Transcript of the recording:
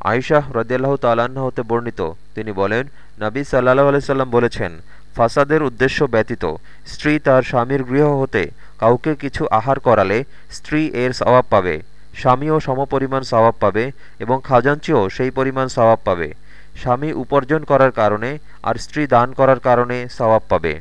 আয়শাহ রদিয়াল্লাহ তালান্না হতে বর্ণিত। তিনি বলেন, নাবী সাল্লাহ আলাইসাল্লাম বলেছেন, ফাসাদের উদ্দেশ্য ব্যতীত, স্ত্রী তার স্বামীর গৃহ হতে কাউকে কিছু আহার করালে স্ত্রী এর সওয়াব পাবে, স্বামীও সমপরিমাণ সওয়াব পাবে এবং খাজাঞ্চিও সেই পরিমাণ সওয়াব পাবে। স্বামী উপার্জন করার কারণে আর স্ত্রী দান করার কারণে সওয়াব পাবে।